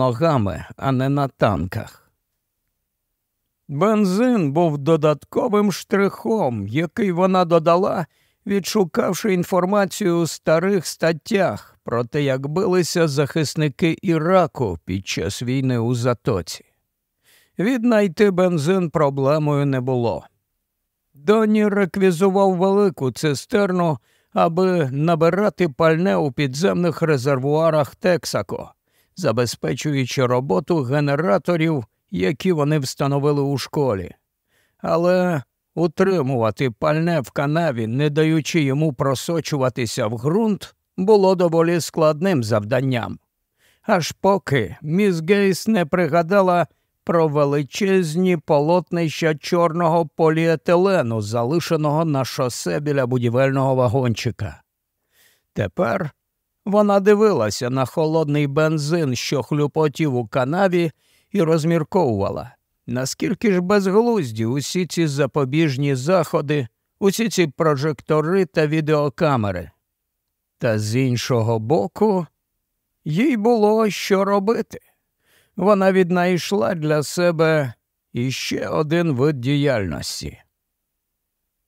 ногами, а не на танках. Бензин був додатковим штрихом, який вона додала, відшукавши інформацію у старих статтях про те, як билися захисники Іраку під час війни у Затоці. Віднайти бензин проблемою не було. Доні реквізував велику цистерну, аби набирати пальне у підземних резервуарах Тексако, забезпечуючи роботу генераторів, які вони встановили у школі. Але утримувати пальне в канаві, не даючи йому просочуватися в ґрунт, було доволі складним завданням. Аж поки міс Гейс не пригадала про величезні полотнища чорного поліетилену, залишеного на шосе біля будівельного вагончика. Тепер вона дивилася на холодний бензин, що хлюпотів у канаві, і розмірковувала, наскільки ж безглузді усі ці запобіжні заходи, усі ці прожектори та відеокамери. Та з іншого боку, їй було що робити вона віднайшла для себе іще один вид діяльності.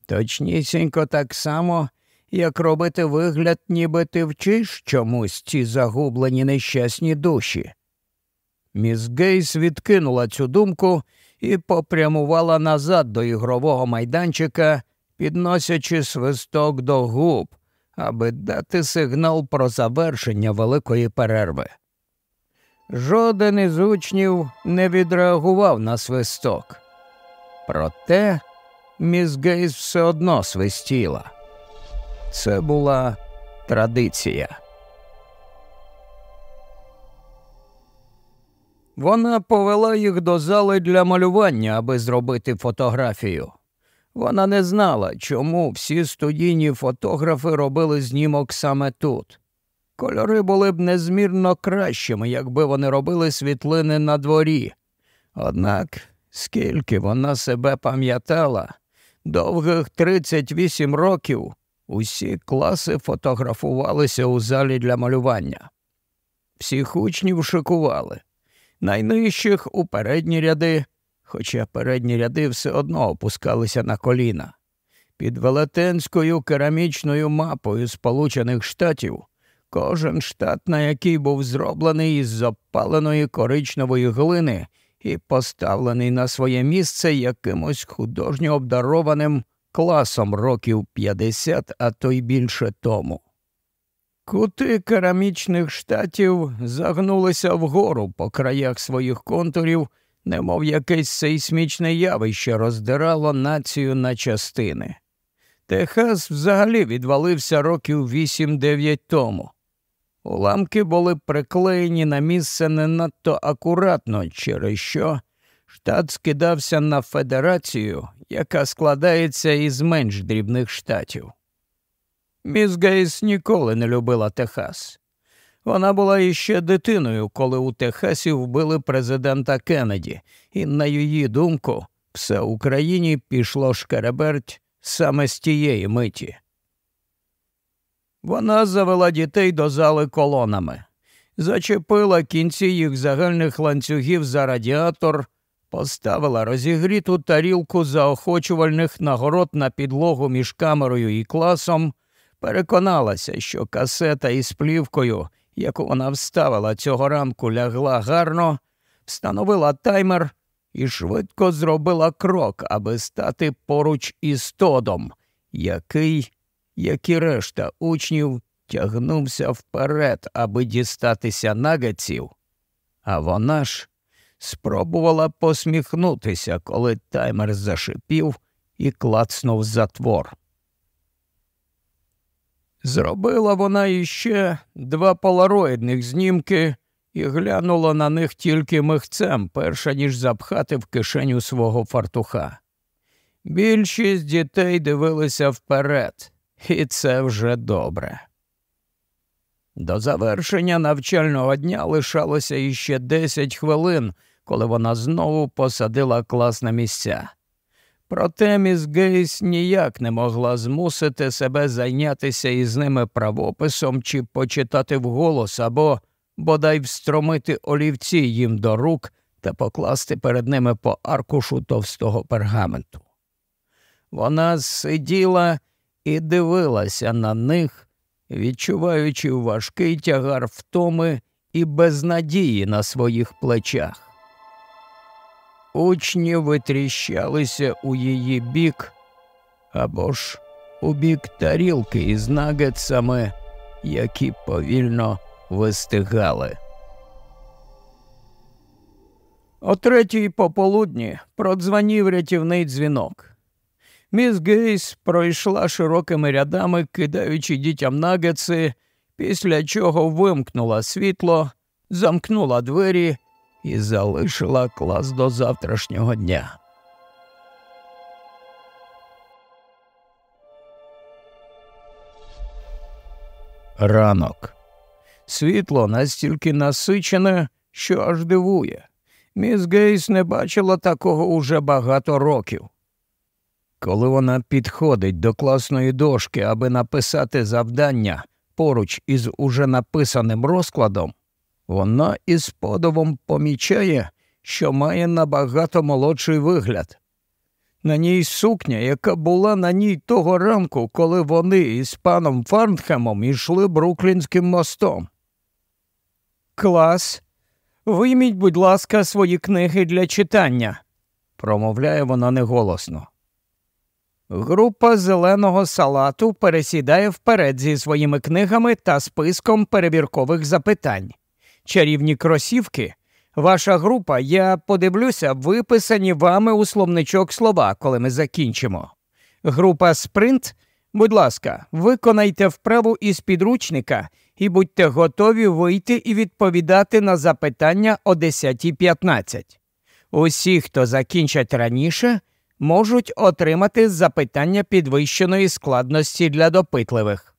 Точнісінько так само, як робити вигляд, ніби ти вчиш чомусь ці загублені нещасні душі. Міс Гейс відкинула цю думку і попрямувала назад до ігрового майданчика, підносячи свисток до губ, аби дати сигнал про завершення великої перерви. Жоден із учнів не відреагував на свисток. Проте міс Гейс все одно свистіла. Це була традиція. Вона повела їх до зали для малювання, аби зробити фотографію. Вона не знала, чому всі студійні фотографи робили знімок саме тут. Кольори були б незмірно кращими, якби вони робили світлини на дворі. Однак, скільки вона себе пам'ятала, довгих 38 років усі класи фотографувалися у залі для малювання. Всіх учнів шикували, найнижчих у передні ряди, хоча передні ряди все одно опускалися на коліна. Під велетенською керамічною мапою Сполучених Штатів. Кожен штат, на який був зроблений із запаленої коричневої глини і поставлений на своє місце якимось художньо обдарованим класом років 50, а то й більше тому. Кути керамічних штатів загнулися вгору по краях своїх контурів, немов якесь сейсмічне явище роздирало націю на частини. Техас взагалі відвалився років 8-9 тому. Уламки були приклеєні на місце не надто акуратно, через що штат скидався на федерацію, яка складається із менш дрібних штатів. Міс Гейс ніколи не любила Техас. Вона була іще дитиною, коли у Техасі вбили президента Кеннеді, і, на її думку, все Україні пішло шкереберть саме з тієї миті. Вона завела дітей до зали колонами, зачепила кінці їх загальних ланцюгів за радіатор, поставила розігріту тарілку заохочувальних нагород на підлогу між камерою і класом, переконалася, що касета із плівкою, яку вона вставила цього ранку, лягла гарно, встановила таймер і швидко зробила крок, аби стати поруч із Тодом, який як і решта учнів, тягнувся вперед, аби дістатися нагаців, а вона ж спробувала посміхнутися, коли таймер зашипів і клацнув затвор. Зробила вона іще два полароїдних знімки і глянула на них тільки михцем, перша ніж запхати в кишеню свого фартуха. Більшість дітей дивилися вперед, і це вже добре. До завершення навчального дня лишалося іще 10 хвилин, коли вона знову посадила клас на місця. Проте міс Гейс ніяк не могла змусити себе зайнятися із ними правописом чи почитати вголос або бодай встромити олівці їм до рук та покласти перед ними по аркушу товстого пергаменту. Вона сиділа і дивилася на них, відчуваючи важкий тягар втоми і безнадії на своїх плечах. Учні витріщалися у її бік або ж у бік тарілки із нагетсами, які повільно вистигали. О третій пополудні продзвонів рятівний дзвінок. Міс Гейс пройшла широкими рядами, кидаючи дітям нагетси, після чого вимкнула світло, замкнула двері і залишила клас до завтрашнього дня. Ранок. Світло настільки насичене, що аж дивує. Міс Гейс не бачила такого уже багато років. Коли вона підходить до класної дошки, аби написати завдання поруч із уже написаним розкладом, вона із подивом помічає, що має набагато молодший вигляд. На ній сукня, яка була на ній того ранку, коли вони із паном Фарнхемом йшли Бруклінським мостом. Клас, вийміть, будь ласка, свої книги для читання, промовляє вона неголосно. Група зеленого салату пересідає вперед зі своїми книгами та списком перевіркових запитань. Чарівні кросівки. Ваша група, я подивлюся, виписані вами у словничок слова, коли ми закінчимо. Група спринт, будь ласка, виконайте вправу із підручника і будьте готові вийти і відповідати на запитання о 10.15. Усі, хто закінчать раніше, можуть отримати запитання підвищеної складності для допитливих.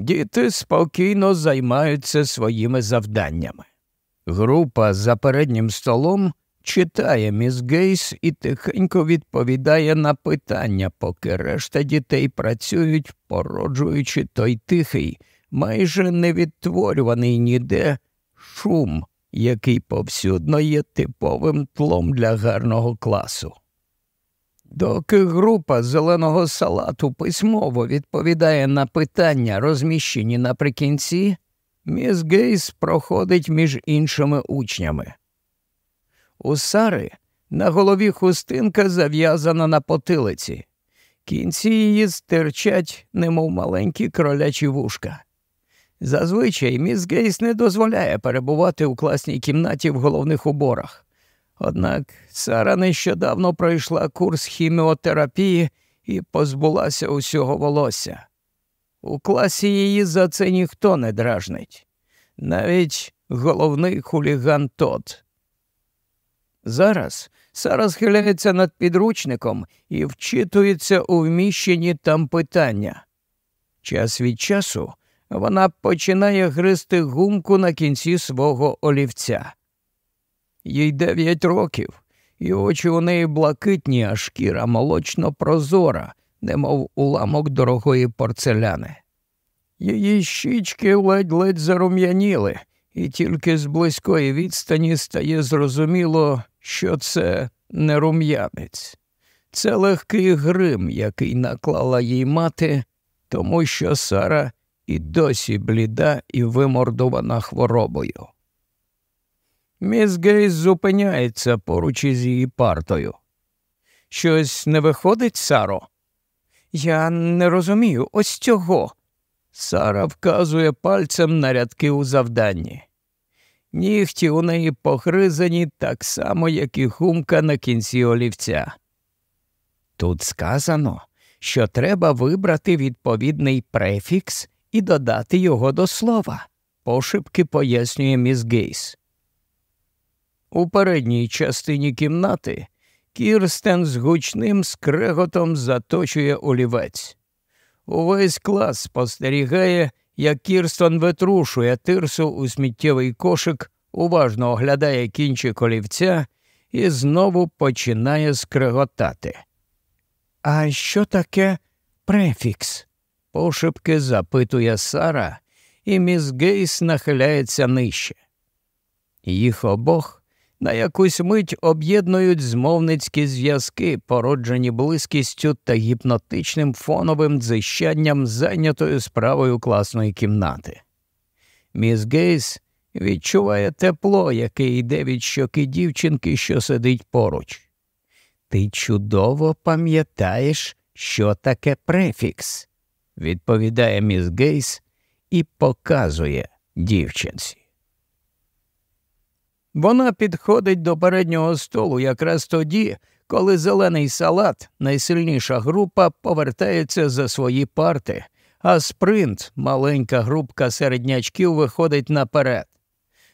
Діти спокійно займаються своїми завданнями. Група за переднім столом читає міс Гейс і тихенько відповідає на питання, поки решта дітей працюють, породжуючи той тихий, майже невідтворюваний ніде шум, який повсюдно є типовим тлом для гарного класу. Доки група зеленого салату письмово відповідає на питання, розміщені наприкінці, міс Гейс проходить між іншими учнями. У Сари на голові хустинка зав'язана на потилиці, кінці її стирчать, немов маленькі кролячі вушка. Зазвичай міс Гейс не дозволяє перебувати у класній кімнаті в головних уборах. Однак Сара нещодавно пройшла курс хіміотерапії і позбулася усього волосся. У класі її за це ніхто не дражнить, навіть головний хуліган Тод. Зараз Сара схиляється над підручником і вчитується у вміщенні там питання. Час від часу вона починає гризти гумку на кінці свого олівця. Їй дев'ять років, і очі у неї блакитні, а шкіра молочно прозора, немов уламок дорогої порцеляни. Її щічки ледь-ледь зарум'яніли, і тільки з близької відстані стає зрозуміло, що це не рум'янець. Це легкий грим, який наклала їй мати, тому що Сара і досі бліда і вимордована хворобою. Міс Гейс зупиняється поруч із її партою. Щось не виходить, Саро? Я не розумію ось цього. Сара вказує пальцем на рядки у завданні. Нігті у неї погризані так само, як і гумка на кінці олівця. Тут сказано, що треба вибрати відповідний префікс і додати його до слова, пошепки пояснює міс Гейс. У передній частині кімнати Кірстен з гучним скреготом заточує олівець. Увесь клас спостерігає, як Кірстон витрушує тирсу у сміттєвий кошик, уважно оглядає кінчик олівця і знову починає скреготати. А що таке префікс? пошепки запитує Сара, і міс Гейс нахиляється нижче. Їх обох на якусь мить об'єднують змовницькі зв'язки, породжені близькістю та гіпнотичним фоновим дзищанням зайнятою справою класної кімнати. Міс Гейс відчуває тепло, яке йде від щоки дівчинки, що сидить поруч. Ти чудово пам'ятаєш, що таке префікс, відповідає міс Гейс і показує дівчинці. Вона підходить до переднього столу якраз тоді, коли зелений салат, найсильніша група, повертається за свої парти, а спринт, маленька групка середнячків, виходить наперед.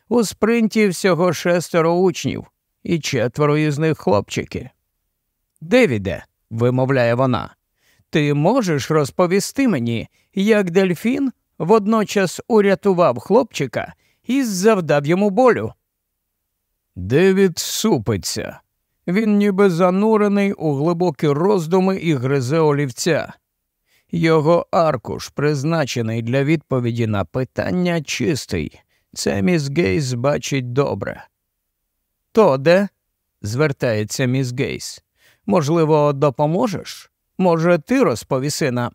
У спринті всього шестеро учнів, і четверо із них хлопчики. Девіде, вимовляє вона, ти можеш розповісти мені, як дельфін водночас урятував хлопчика і завдав йому болю. Девід супиться. Він ніби занурений у глибокі роздуми і гризе олівця. Його аркуш, призначений для відповіді на питання, чистий. Це міс Гейс бачить добре. То де? звертається міс Гейс. Можливо, допоможеш? Може, ти розповіси нам?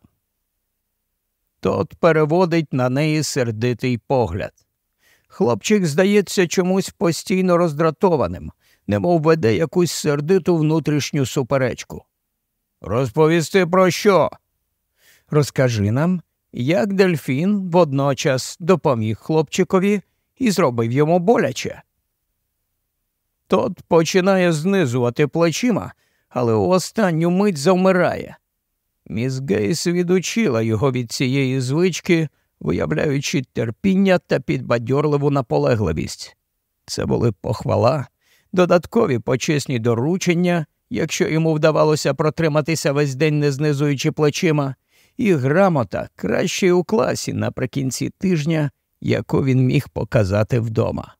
Тот переводить на неї сердитий погляд. Хлопчик здається чомусь постійно роздратованим, немов веде якусь сердиту внутрішню суперечку. Розповісти про що? Розкажи нам, як дельфін водночас допоміг хлопчикові і зробив йому боляче. Тот починає знизувати плечима, але у останню мить завмирає. Міс Гейс відучила його від цієї звички, виявляючи терпіння та підбадьорливу наполегливість. Це були похвала, додаткові почесні доручення, якщо йому вдавалося протриматися весь день, не знизуючи плечима, і грамота краще у класі наприкінці тижня, яку він міг показати вдома.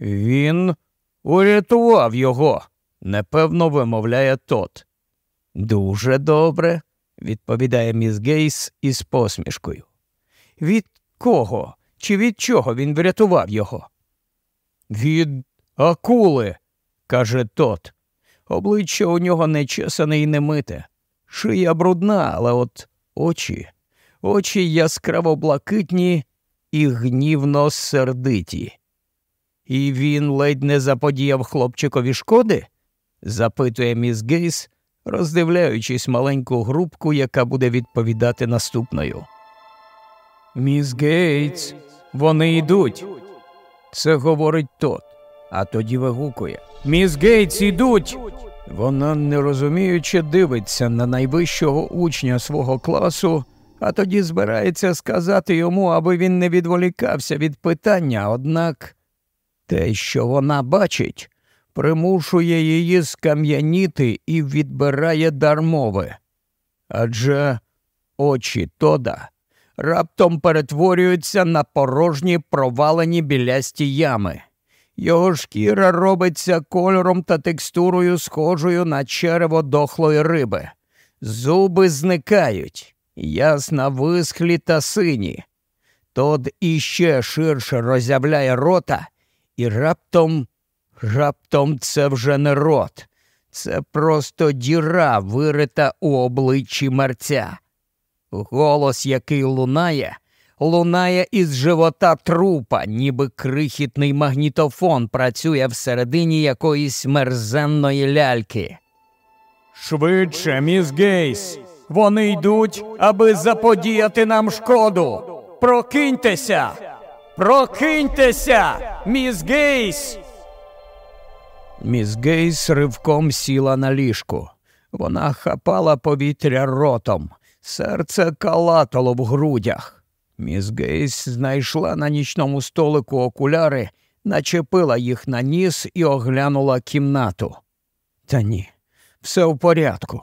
Він урятував його, непевно вимовляє тот. Дуже добре, відповідає міс Гейс із посмішкою. Від кого чи від чого він врятував його? Від акули, каже тот. Обличчя у нього нечесане і немите. Шия брудна, але от очі, очі яскраво блакитні і гнівно сердиті. І він ледь не заподіяв хлопчикові шкоди? запитує міс Гейс, роздивляючись маленьку групку, яка буде відповідати наступною. Міс Гейтс, вони йдуть. Це говорить тот, а тоді вигукує Міс Гейтс ідуть. Вона, не розуміючи, дивиться на найвищого учня свого класу, а тоді збирається сказати йому, аби він не відволікався від питання, однак те, що вона бачить, примушує її скам'яніти і відбирає дар мови. Адже очі Тода раптом перетворюються на порожні провалені білясті ями. Його шкіра робиться кольором та текстурою, схожою на черево дохлої риби. Зуби зникають, ясна висхлі та сині. Тод іще ширше роззявляє рота, і раптом, раптом це вже не рот, це просто діра, вирита у обличчі мерця. Голос, який лунає, лунає із живота трупа, ніби крихітний магнітофон працює всередині якоїсь мерзенної ляльки. Швидше, міс Гейс, вони йдуть, аби заподіяти нам шкоду. Прокиньтеся, прокиньтеся, міс Гейс. Міс Гейс ривком сіла на ліжку. Вона хапала повітря ротом, серце калатало в грудях. Міс Гейс знайшла на нічному столику окуляри, начепила їх на ніс і оглянула кімнату. Та ні, все в порядку.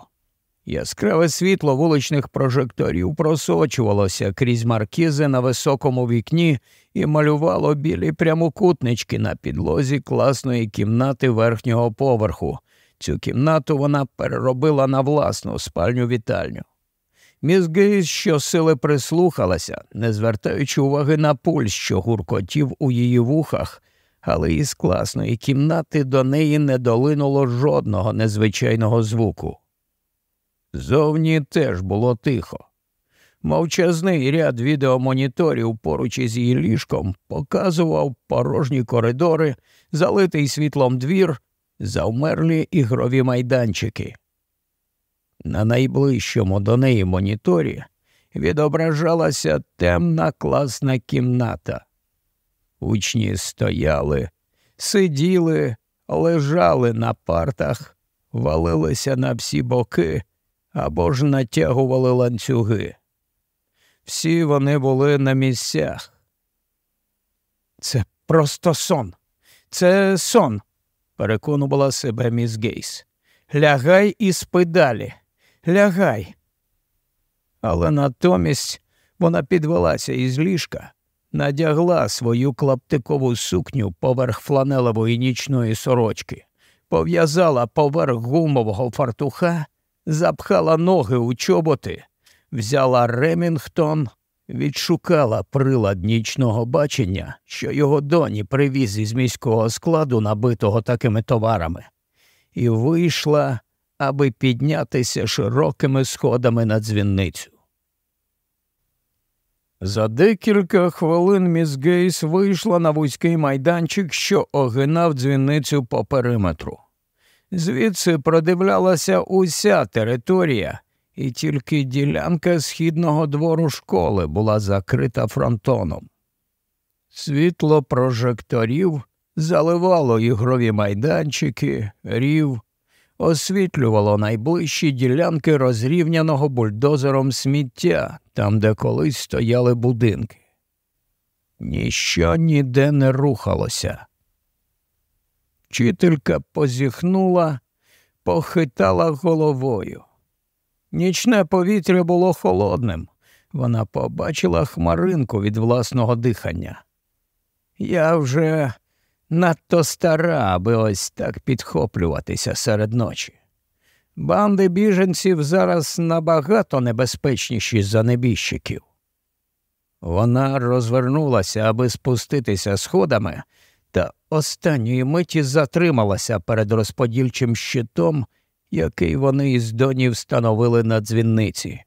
Яскраве світло вуличних прожекторів просочувалося крізь маркізи на високому вікні і малювало білі прямокутнички на підлозі класної кімнати верхнього поверху. Цю кімнату вона переробила на власну спальню вітальню. Гейс щосили прислухалася, не звертаючи уваги на пульс, що гуркотів у її вухах, але із класної кімнати до неї не долинуло жодного незвичайного звуку. Зовні теж було тихо. Мовчазний ряд відеомоніторів поруч із її ліжком показував порожні коридори, залитий світлом двір, завмерлі ігрові майданчики. На найближчому до неї моніторі відображалася темна класна кімната. Учні стояли, сиділи, лежали на партах, валилися на всі боки або ж натягували ланцюги. Всі вони були на місцях. Це просто сон. Це сон, переконувала себе міс Гейс. Лягай і спи далі. Лягай. Але натомість вона підвелася із ліжка, надягла свою клаптикову сукню поверх фланелевої нічної сорочки, пов'язала поверх гумового фартуха, запхала ноги у чоботи взяла Ремінгтон, відшукала прилад нічного бачення, що його доні привіз із міського складу, набитого такими товарами, і вийшла, аби піднятися широкими сходами на дзвінницю. За декілька хвилин міс Гейс вийшла на вузький майданчик, що огинав дзвіницю по периметру. Звідси продивлялася уся територія, і тільки ділянка східного двору школи була закрита фронтоном. Світло прожекторів заливало ігрові майданчики, рів, освітлювало найближчі ділянки розрівняного бульдозером сміття, там, де колись стояли будинки. Ніщо ніде не рухалося. Вчителька позіхнула, похитала головою. Нічне повітря було холодним. Вона побачила хмаринку від власного дихання. Я вже надто стара, аби ось так підхоплюватися серед ночі. Банди біженців зараз набагато небезпечніші за небіжчиків. Вона розвернулася, аби спуститися сходами, та останньої миті затрималася перед розподільчим щитом який вони із доні встановили на дзвінниці.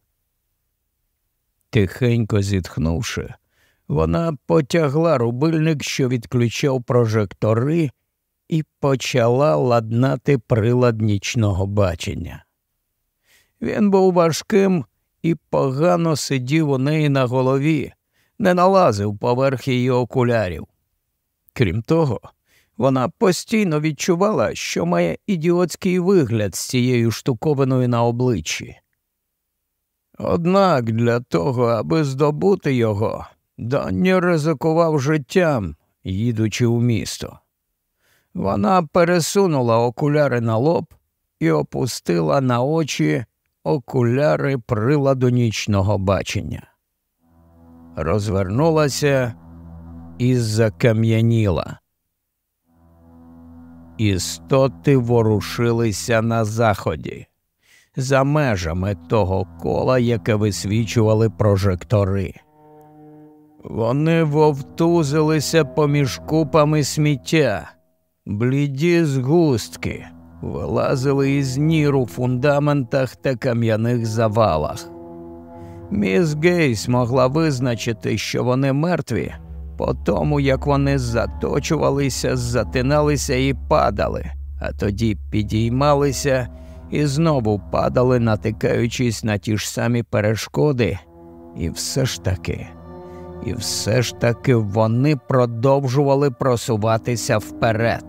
Тихенько зітхнувши, вона потягла рубильник, що відключав прожектори, і почала ладнати прилад нічного бачення. Він був важким і погано сидів у неї на голові, не налазив поверх її окулярів. Крім того, вона постійно відчувала, що має ідіотський вигляд з цією штуковиною на обличчі. Однак для того, аби здобути його, Донні ризикував життям, їдучи у місто. Вона пересунула окуляри на лоб і опустила на очі окуляри приладу нічного бачення. Розвернулася і закам'яніла. Істоти ворушилися на заході, за межами того кола, яке висвічували прожектори. Вони вовтузилися поміж купами сміття, бліді згустки, вилазили із нір у фундаментах та кам'яних завалах. Міс Гейс могла визначити, що вони мертві, по тому, як вони заточувалися, затиналися і падали, а тоді підіймалися і знову падали, натикаючись на ті ж самі перешкоди, і все ж таки, і все ж таки вони продовжували просуватися вперед.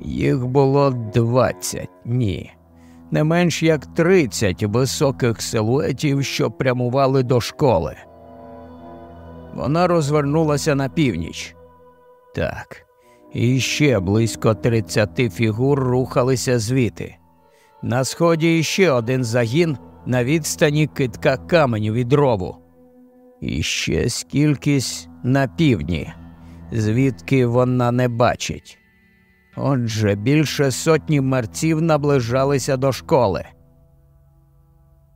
Їх було двадцять, ні, не менш як тридцять високих силуетів, що прямували до школи. Вона розвернулася на північ. Так, і ще близько тридцяти фігур рухалися звідти. На сході іще один загін на відстані китка каменю від рову. І ще скількись на півдні, звідки вона не бачить. Отже, більше сотні мерців наближалися до школи.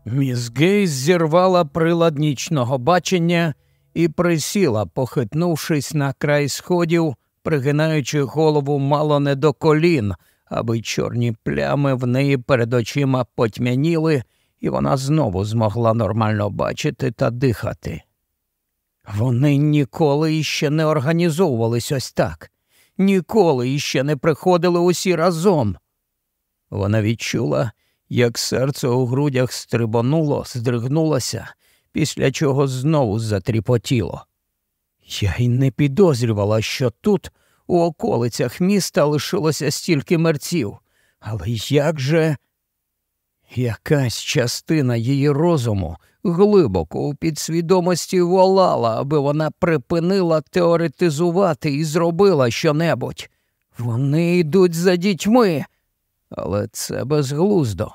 Міс Гейс зірвала прилад нічного бачення і присіла, похитнувшись на край сходів, пригинаючи голову мало не до колін, аби чорні плями в неї перед очима потьмяніли, і вона знову змогла нормально бачити та дихати. Вони ніколи іще не організовувались ось так, ніколи іще не приходили усі разом. Вона відчула, як серце у грудях стрибонуло, здригнулося, після чого знову затріпотіло. Я й не підозрювала, що тут, у околицях міста, лишилося стільки мерців, але як же якась частина її розуму глибоко у підсвідомості волала, аби вона припинила теоретизувати і зробила щонебудь. Вони йдуть за дітьми, але це безглуздо.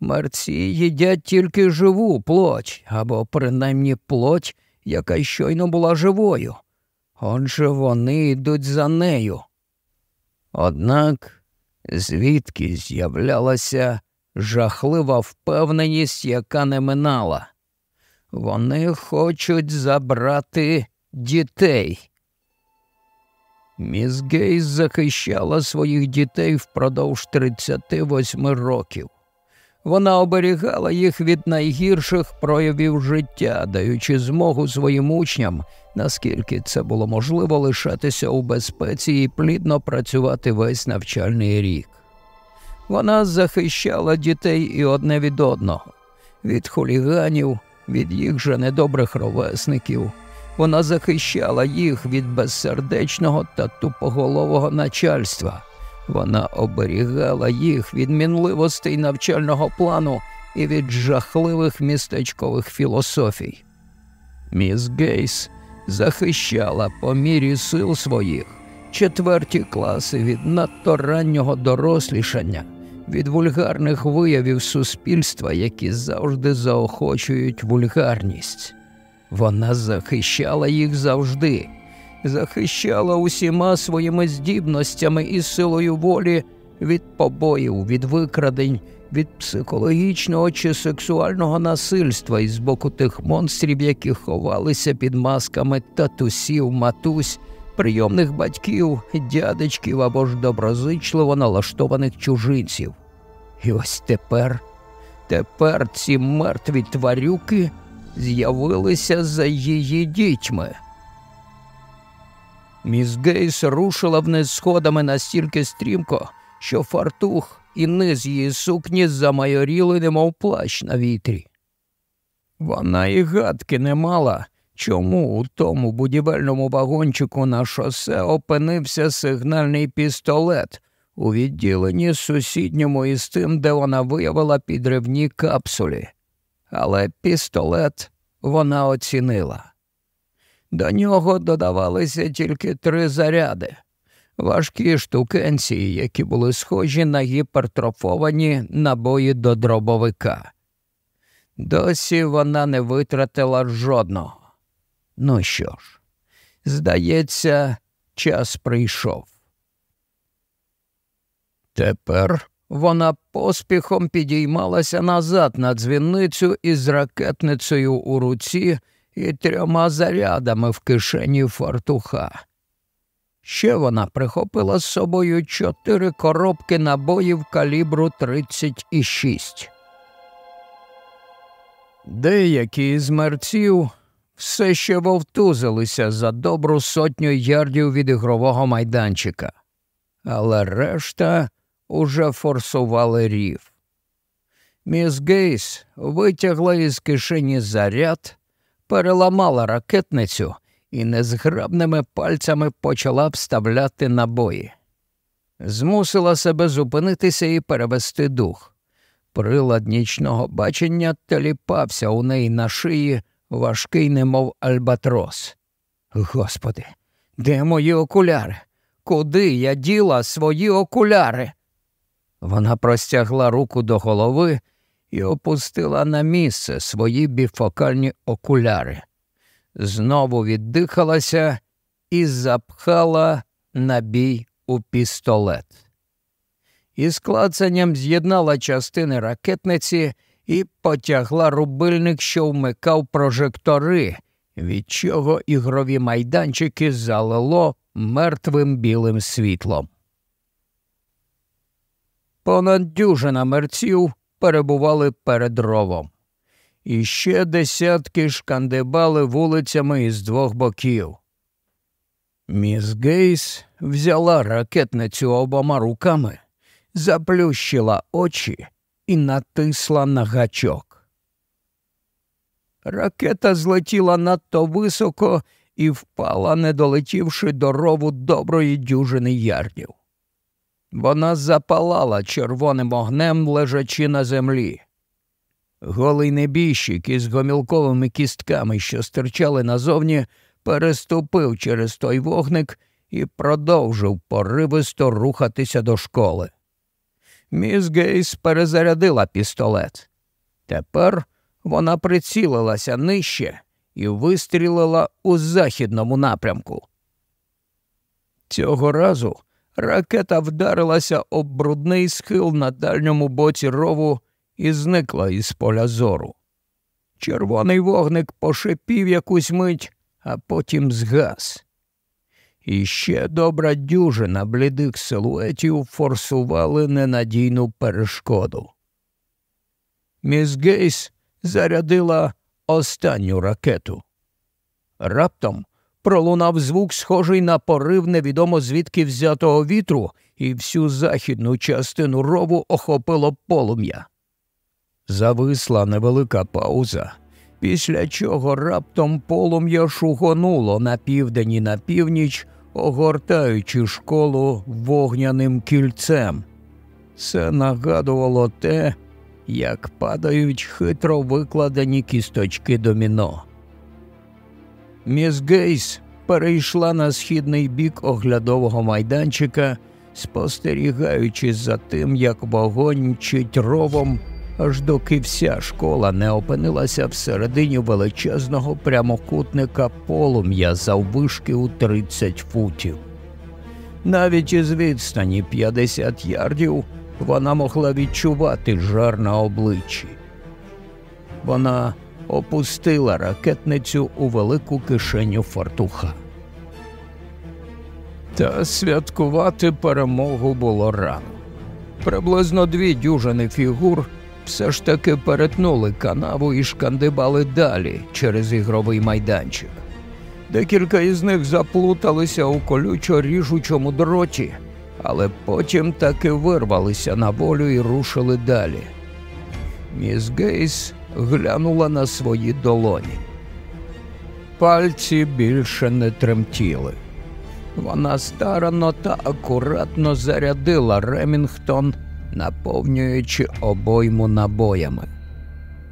Мерці їдять тільки живу плоть, або принаймні плоть, яка щойно була живою. Отже, вони йдуть за нею. Однак звідки з'являлася жахлива впевненість, яка не минала. Вони хочуть забрати дітей. Міс Гейс захищала своїх дітей впродовж 38 років. Вона оберігала їх від найгірших проявів життя, даючи змогу своїм учням, наскільки це було можливо лишатися у безпеці і плідно працювати весь навчальний рік. Вона захищала дітей і одне від одного, від хуліганів, від їх же недобрих ровесників. Вона захищала їх від безсердечного та тупоголового начальства. Вона оберігала їх від мінливостей навчального плану і від жахливих містечкових філософій. Міс Гейс захищала по мірі сил своїх четверті класи від надто раннього дорослішання, від вульгарних виявів суспільства, які завжди заохочують вульгарність. Вона захищала їх завжди захищала усіма своїми здібностями і силою волі від побоїв, від викрадень, від психологічного чи сексуального насильства із боку тих монстрів, які ховалися під масками татусів, матусь, прийомних батьків, дядечків або ж доброзичливо налаштованих чужинців. І ось тепер, тепер ці мертві тварюки з'явилися за її дітьми. Міс Гейс рушила вниз сходами настільки стрімко, що фартух і низ її сукні замайоріли, немов плащ на вітрі. Вона і гадки не мала, чому у тому будівельному вагончику на шосе опинився сигнальний пістолет у відділенні сусідньому із тим, де вона виявила підривні капсулі. Але пістолет вона оцінила. До нього додавалися тільки три заряди, важкі штукенці, які були схожі на гіпертрофовані набої до дробовика. Досі вона не витратила жодного. Ну що ж, здається, час прийшов. Тепер вона поспіхом підіймалася назад на дзвіницю із ракетницею у руці і трьома зарядами в кишені фартуха. Ще вона прихопила з собою чотири коробки набоїв калібру 36. Деякі з мерців все ще вовтузилися за добру сотню ярдів від ігрового майданчика, але решта уже форсували рів. Міс Гейс витягла із кишені заряд переламала ракетницю і незграбними пальцями почала вставляти набої. Змусила себе зупинитися і перевести дух. Прилад нічного бачення теліпався у неї на шиї, важкий, немов альбатрос. Господи, де мої окуляри? Куди я діла свої окуляри? Вона простягла руку до голови і опустила на місце свої біфокальні окуляри. Знову віддихалася і запхала набій у пістолет. Із клацанням з'єднала частини ракетниці і потягла рубильник, що вмикав прожектори, від чого ігрові майданчики залило мертвим білим світлом. Понад дюжина мерців перебували перед ровом. І ще десятки шкандибали вулицями із двох боків. Міс Гейс взяла ракетницю обома руками, заплющила очі і натисла на гачок. Ракета злетіла надто високо і впала, не долетівши до рову доброї дюжини ярдів. Вона запалала червоним огнем, лежачи на землі. Голий небіжчик із гомілковими кістками, що стирчали назовні, переступив через той вогник і продовжив поривисто рухатися до школи. Міс Гейс перезарядила пістолет. Тепер вона прицілилася нижче і вистрілила у західному напрямку. Цього разу ракета вдарилася об брудний схил на дальньому боці рову і зникла із поля зору. Червоний вогник пошипів якусь мить, а потім згас. І ще добра дюжина блідих силуетів форсували ненадійну перешкоду. Міс Гейс зарядила останню ракету. Раптом пролунав звук, схожий на порив невідомо звідки взятого вітру, і всю західну частину рову охопило полум'я. Зависла невелика пауза, після чого раптом полум'я шугонуло на південь і на північ, огортаючи школу вогняним кільцем. Це нагадувало те, як падають хитро викладені кісточки доміно. Міс Гейс перейшла на східний бік оглядового майданчика, спостерігаючи за тим, як вогонь мчить ровом, аж доки вся школа не опинилася всередині величезного прямокутника полум'я заввишки у 30 футів. Навіть із відстані 50 ярдів вона могла відчувати жар на обличчі. Вона опустила ракетницю у велику кишеню фартуха. Та святкувати перемогу було рано. Приблизно дві дюжини фігур все ж таки перетнули канаву і шкандибали далі через ігровий майданчик. Декілька із них заплуталися у колючо ріжучому дроті, але потім таки вирвалися на волю і рушили далі. Міс Гейс глянула на свої долоні. Пальці більше не тремтіли. Вона старанно та акуратно зарядила Ремінгтон, наповнюючи обойму набоями.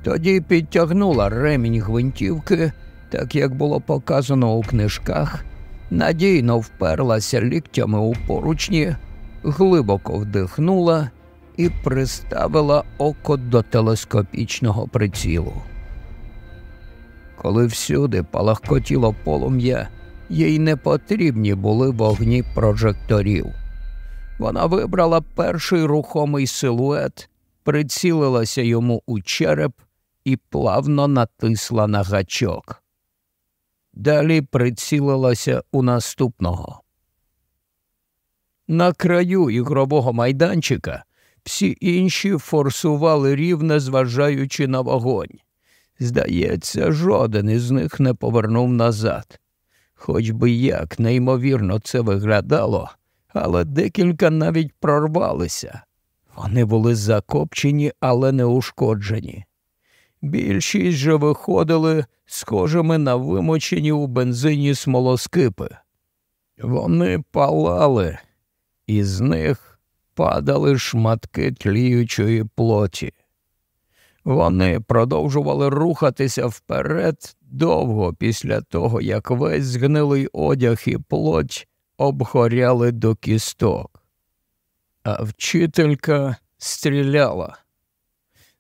Тоді підтягнула ремінь гвинтівки, так як було показано у книжках, надійно вперлася ліктями у поручні, глибоко вдихнула і приставила око до телескопічного прицілу. Коли всюди палахкотіло полум'я, їй не потрібні були вогні прожекторів. Вона вибрала перший рухомий силует, прицілилася йому у череп і плавно натисла на гачок. Далі прицілилася у наступного. На краю ігрового майданчика всі інші форсували рівне, зважаючи на вогонь. Здається, жоден із них не повернув назад. Хоч би як неймовірно це виглядало, але декілька навіть прорвалися. Вони були закопчені, але не ушкоджені. Більшість же виходили схожими на вимочені у бензині смолоскипи. Вони палали, і з них падали шматки тліючої плоті. Вони продовжували рухатися вперед довго після того, як весь згнилий одяг і плоть обгоряли до кісток. А вчителька стріляла.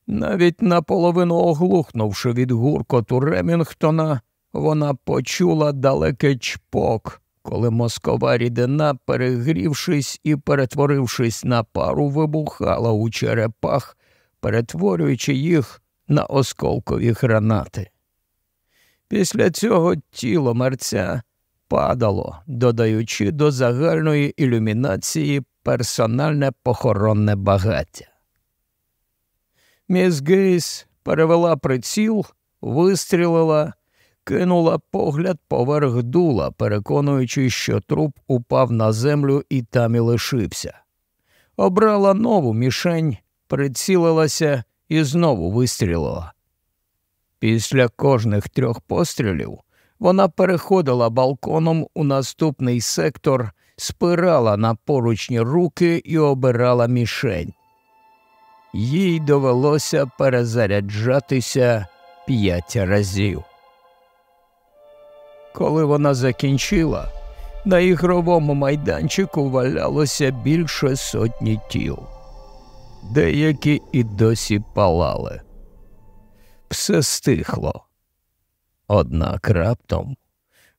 Навіть наполовину оглухнувши від гуркоту Ремінгтона, вона почула далекий чпок, коли москова рідина, перегрівшись і перетворившись на пару, вибухала у черепах, перетворюючи їх на осколкові гранати. Після цього тіло мерця падало, додаючи до загальної ілюмінації персональне похоронне багаття. Міс Гейс перевела приціл, вистрілила, кинула погляд поверх дула, переконуючи, що труп упав на землю і там і лишився. Обрала нову мішень, прицілилася і знову вистрілила. Після кожних трьох пострілів вона переходила балконом у наступний сектор, спирала на поручні руки і обирала мішень. Їй довелося перезаряджатися п'ять разів. Коли вона закінчила, на ігровому майданчику валялося більше сотні тіл, деякі і досі палали. Все стихло. Однак раптом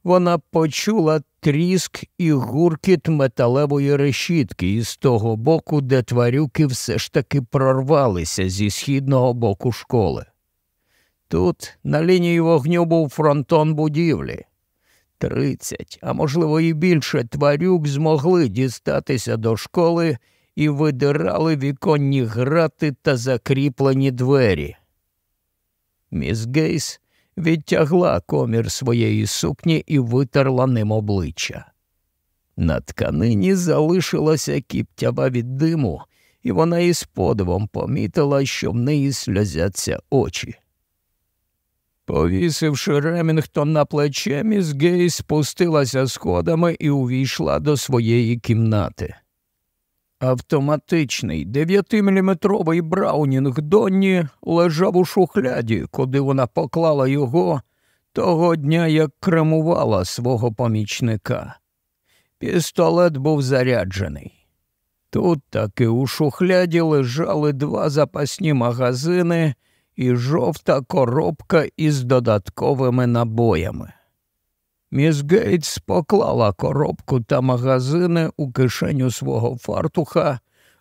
вона почула тріск і гуркіт металевої решітки із того боку, де тварюки все ж таки прорвалися зі східного боку школи. Тут на лінії вогню був фронтон будівлі. Тридцять, а можливо, і більше тварюк змогли дістатися до школи і видирали віконні грати та закріплені двері. Міс Гейс відтягла комір своєї сукні і витерла ним обличчя. На тканині залишилася кіптява від диму, і вона із подивом помітила, що в неї сльозяться очі. Повісивши Ремінгтон на плече, міс Гейс спустилася сходами і увійшла до своєї кімнати. Автоматичний 9-мм Браунінг Донні лежав у шухляді, куди вона поклала його того дня, як кремувала свого помічника. Пістолет був заряджений. Тут таки у шухляді лежали два запасні магазини і жовта коробка із додатковими набоями. Міс Гейтс поклала коробку та магазини у кишеню свого фартуха,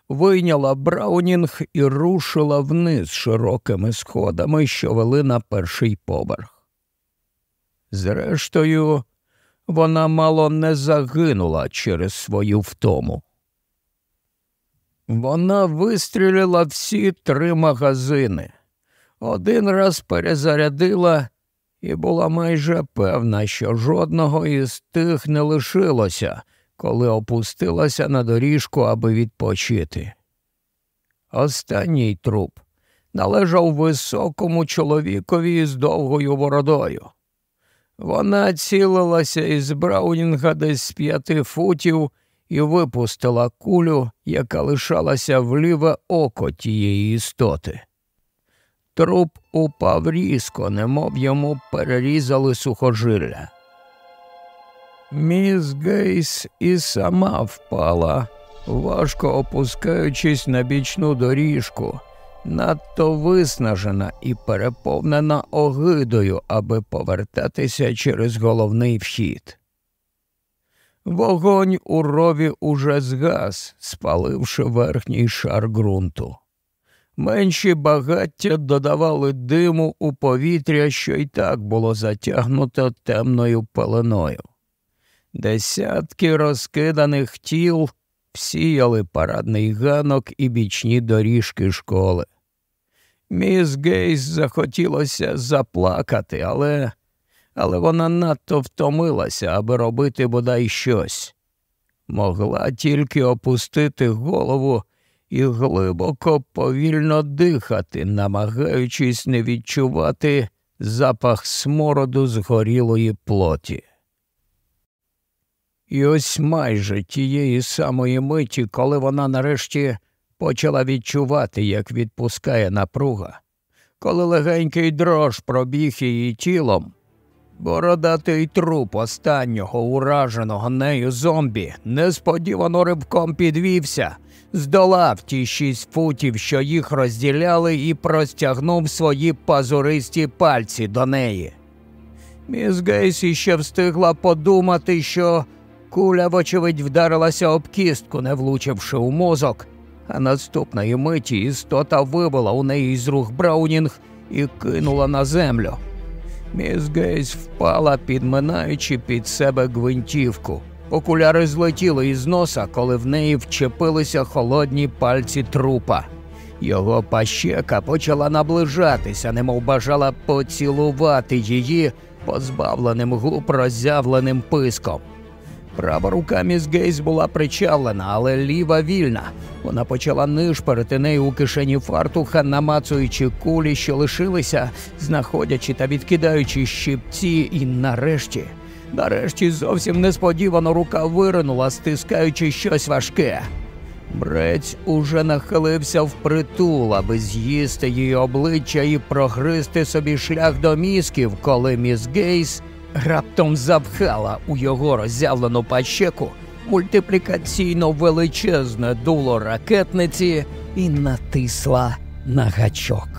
вийняла Браунінг і рушила вниз широкими сходами, що вели на перший поверх. Зрештою, вона мало не загинула через свою втому. Вона вистрілила всі три магазини, один раз перезарядила і була майже певна, що жодного із тих не лишилося, коли опустилася на доріжку, аби відпочити. Останній труп належав високому чоловікові з довгою бородою. Вона цілилася із Браунінга десь з п'яти футів і випустила кулю, яка лишалася в ліве око тієї істоти. Труп упав різко, немов йому перерізали сухожилля. Міс Гейс і сама впала, важко опускаючись на бічну доріжку, надто виснажена і переповнена огидою, аби повертатися через головний вхід. Вогонь у рові уже згас, спаливши верхній шар ґрунту. Менші багаття додавали диму у повітря, що й так було затягнуто темною пеленою. Десятки розкиданих тіл всіяли парадний ганок і бічні доріжки школи. Міс Гейс захотілося заплакати, але але вона надто втомилася, аби робити бодай щось. Могла тільки опустити голову і глибоко повільно дихати, намагаючись не відчувати запах смороду згорілої плоті. І ось майже тієї самої миті, коли вона нарешті почала відчувати, як відпускає напруга, коли легенький дрож пробіг її тілом, бородатий труп останнього ураженого нею зомбі несподівано рибком підвівся, здолав ті шість футів, що їх розділяли, і простягнув свої пазуристі пальці до неї. Міс Гейс іще встигла подумати, що куля, вочевидь, вдарилася об кістку, не влучивши у мозок, а наступної миті істота вибила у неї з рук Браунінг і кинула на землю. Міс Гейс впала, підминаючи під себе гвинтівку. Окуляри злетіли із носа, коли в неї вчепилися холодні пальці трупа. Його пащека почала наближатися, немов бажала поцілувати її позбавленим губ роззявленим писком. Права рука міс Гейс була причавлена, але ліва вільна. Вона почала нишперити нею у кишені фартуха, намацуючи кулі, що лишилися, знаходячи та відкидаючи щипці, і нарешті, нарешті, зовсім несподівано рука виринула, стискаючи щось важке. Брець уже нахилився впритул, аби з'їсти її обличчя і прогризти собі шлях до мізків, коли міс Гейс раптом запхала у його роззявлену пащеку мультиплікаційно величезне дуло ракетниці і натисла на гачок.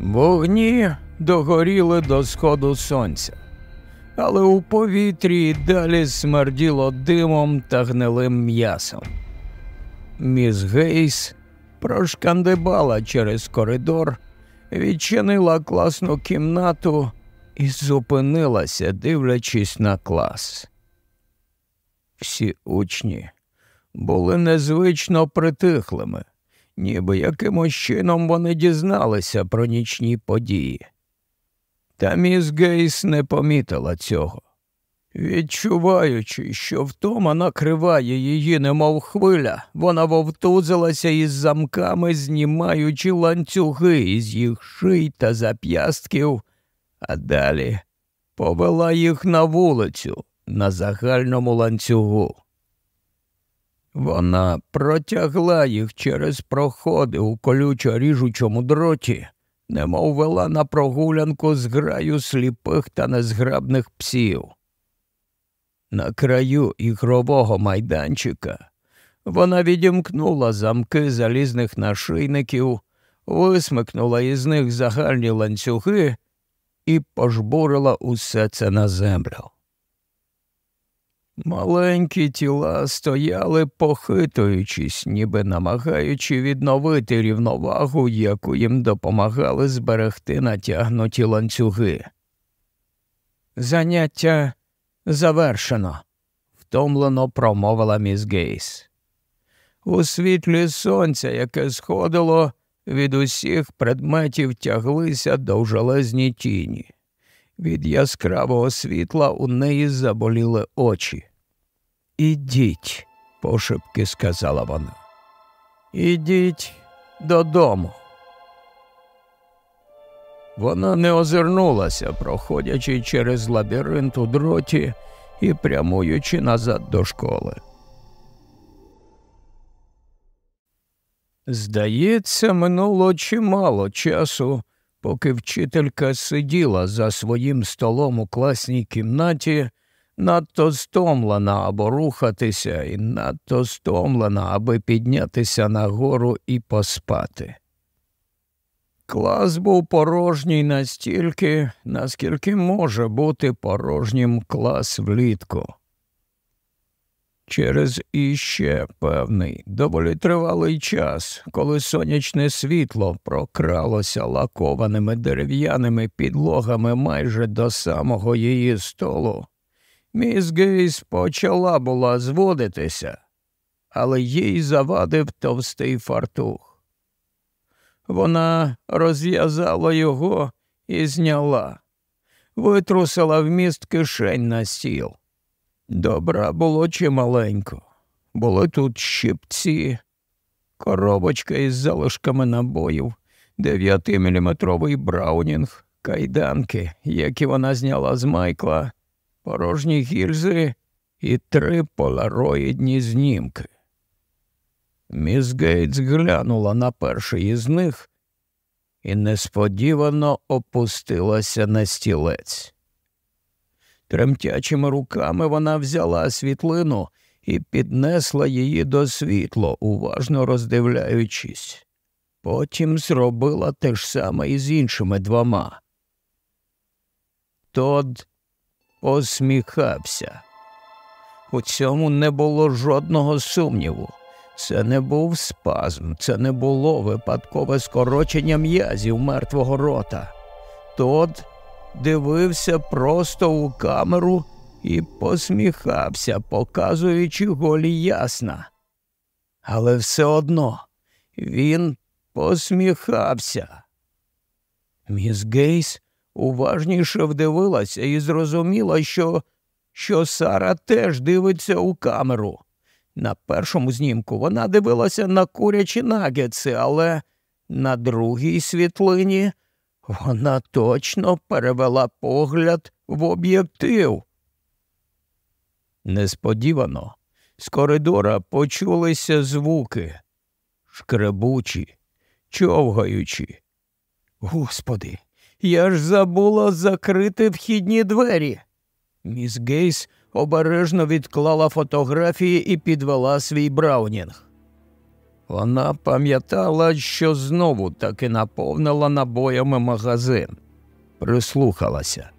Вогні догоріли до сходу сонця, але у повітрі далі смерділо димом та гнилим м'ясом. Міс Гейс прошкандибала через коридор відчинила класну кімнату і зупинилася, дивлячись на клас. Всі учні були незвично притихлими, ніби якимось чином вони дізналися про нічні події. Та міс Гейс не помітила цього. Відчуваючи, що втома накриває її, немов хвиля, вона вовтузилася із замками, знімаючи ланцюги із їх ший та зап'ястків, а далі повела їх на вулицю на загальному ланцюгу. Вона протягла їх через проходи у колючо ріжучому дроті, немов вела на прогулянку з граю сліпих та незграбних псів. На краю ігрового майданчика вона відімкнула замки залізних нашийників, висмикнула із них загальні ланцюги і пожбурила усе це на землю. Маленькі тіла стояли, похитуючись, ніби намагаючи відновити рівновагу, яку їм допомагали зберегти натягнуті ланцюги. Заняття Завершено, втомлено промовила міс Гейс. У світлі сонця, яке сходило, від усіх предметів тяглися довжелезні тіні. Від яскравого світла у неї заболіли очі. Ідіть, пошепки сказала вона. Ідіть додому. Вона не озирнулася, проходячи через лабіринт у дроті і прямуючи назад до школи. Здається, минуло чимало часу, поки вчителька сиділа за своїм столом у класній кімнаті, надто стомлена або рухатися, і надто стомлена, аби піднятися нагору і поспати. Клас був порожній настільки, наскільки може бути порожнім клас влітку. Через іще певний доволі тривалий час, коли сонячне світло прокралося лакованими дерев'яними підлогами майже до самого її столу, міс Гейс почала була зводитися, але їй завадив товстий фартух. Вона розв'язала його і зняла, витрусила вміст кишень на стіл. Добра було чималенько. Були тут щипці, коробочка із залишками набоїв, 9-міліметровий браунінг, кайданки, які вона зняла з Майкла, порожні гільзи і три полароїдні знімки. Міс Гейтс глянула на перший із них і несподівано опустилася на стілець. Тремтячими руками вона взяла світлину і піднесла її до світло, уважно роздивляючись. Потім зробила те ж саме і з іншими двома. Тод посміхався. У цьому не було жодного сумніву. Це не був спазм, це не було випадкове скорочення м'язів мертвого рота. Тот дивився просто у камеру і посміхався, показуючи голі ясна. Але все одно він посміхався. Міс Гейс уважніше вдивилася і зрозуміла, що, що Сара теж дивиться у камеру. На першому знімку вона дивилася на курячі нагетси, але на другій світлині вона точно перевела погляд в об'єктив. Несподівано з коридора почулися звуки шкребучі, човгаючі. Господи, я ж забула закрити вхідні двері. Міс Гейс обережно відклала фотографії і підвела свій браунінг. Вона пам'ятала, що знову таки наповнила набоями магазин, прислухалася.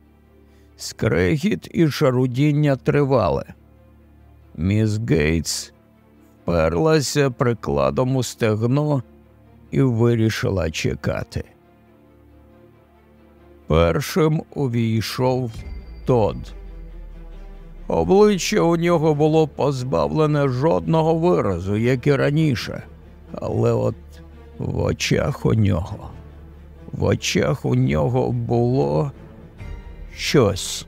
Скрегіт і шарудіння тривали. Міс Гейтс вперлася прикладом у стегно і вирішила чекати. Першим увійшов Тод. Обличчя у нього було позбавлене жодного виразу, як і раніше, але от в очах у нього, в очах у нього було щось.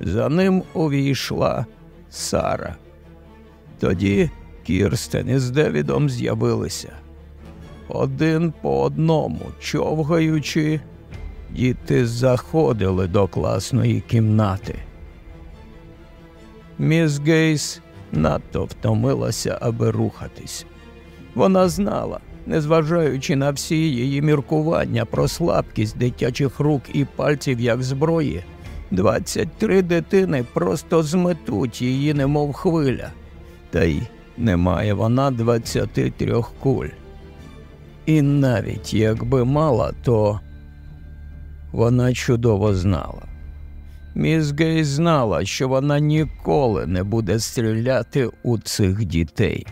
За ним увійшла Сара. Тоді Кірстен із Девідом з'явилися. Один по одному, човгаючи, діти заходили до класної кімнати. Міс Гейс надто втомилася, аби рухатись. Вона знала, незважаючи на всі її міркування про слабкість дитячих рук і пальців як зброї, 23 дитини просто зметуть її, немов хвиля, та й немає вона 23 куль. І навіть якби мала, то вона чудово знала. Міс Гей знала, що вона ніколи не буде стріляти у цих дітей.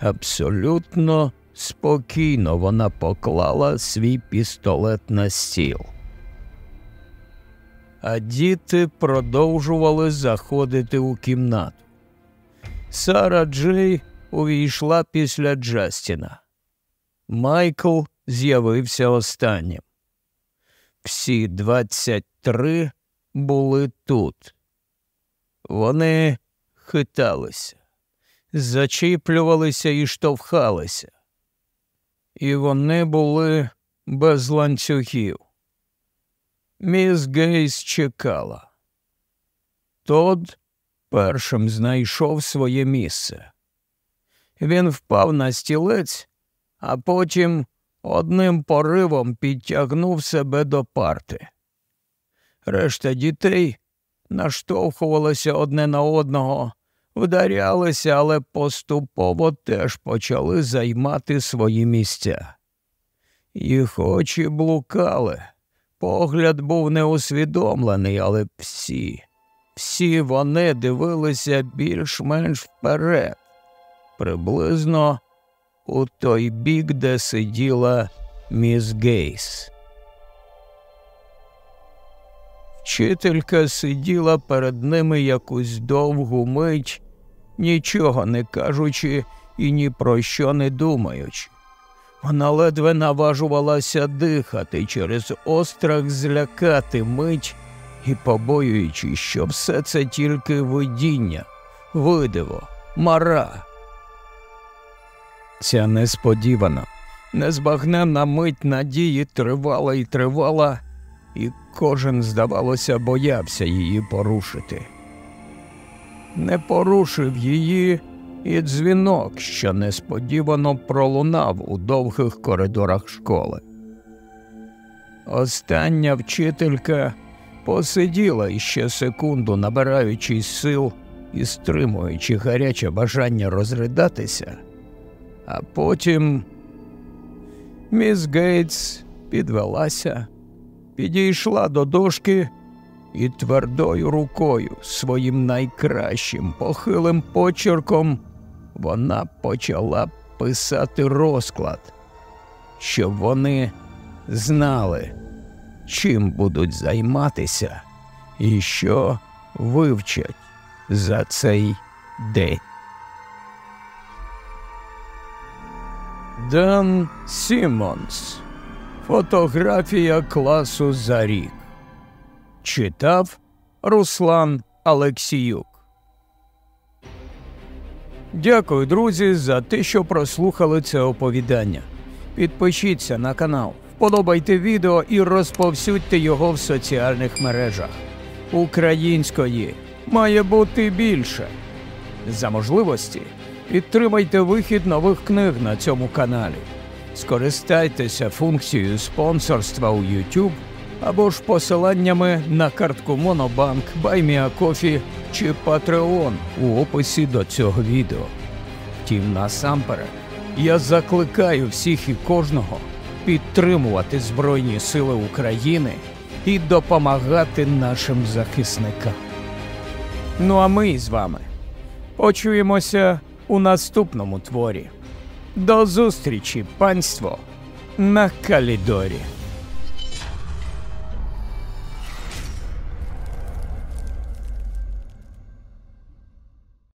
Абсолютно спокійно вона поклала свій пістолет на стіл. А діти продовжували заходити у кімнату. Сара Джей увійшла після Джастіна. Майкл з'явився останнім. Всі двадцять три були тут. Вони хиталися, зачіплювалися і штовхалися. І вони були без ланцюгів. Міс Гейс чекала. Тод першим знайшов своє місце. Він впав на стілець, а потім одним поривом підтягнув себе до парти. Решта дітей наштовхувалися одне на одного, вдарялися, але поступово теж почали займати свої місця. Їх очі блукали, погляд був неусвідомлений, але всі, всі вони дивилися більш-менш вперед, приблизно у той бік, де сиділа міс Гейс. Вчителька сиділа перед ними якусь довгу мить, нічого не кажучи і ні про що не думаючи. Вона ледве наважувалася дихати через острах злякати мить і побоюючи, що все це тільки видіння, видиво, мара. Ця несподівана, незбагненна мить надії тривала і тривала і кожен, здавалося, боявся її порушити. Не порушив її і дзвінок, що несподівано пролунав у довгих коридорах школи. Остання вчителька посиділа іще секунду, набираючись сил і стримуючи гаряче бажання розридатися, а потім міс Гейтс підвелася підійшла до дошки і твердою рукою своїм найкращим похилим почерком вона почала писати розклад, щоб вони знали, чим будуть займатися і що вивчать за цей день. Дан Сімонс. Фотографія класу за рік. Читав Руслан Алексіюк. Дякую, друзі, за те, що прослухали це оповідання. Підпишіться на канал, вподобайте відео і розповсюдьте його в соціальних мережах. Української має бути більше. За можливості підтримайте вихід нових книг на цьому каналі. Скористайтеся функцією спонсорства у YouTube або ж посиланнями на картку Монобанк, Buy Me a Coffee чи Patreon у описі до цього відео. Втім, насамперед, я закликаю всіх і кожного підтримувати Збройні Сили України і допомагати нашим захисникам. Ну а ми з вами почуємося у наступному творі. До зустрічі, панство, на Калідорі.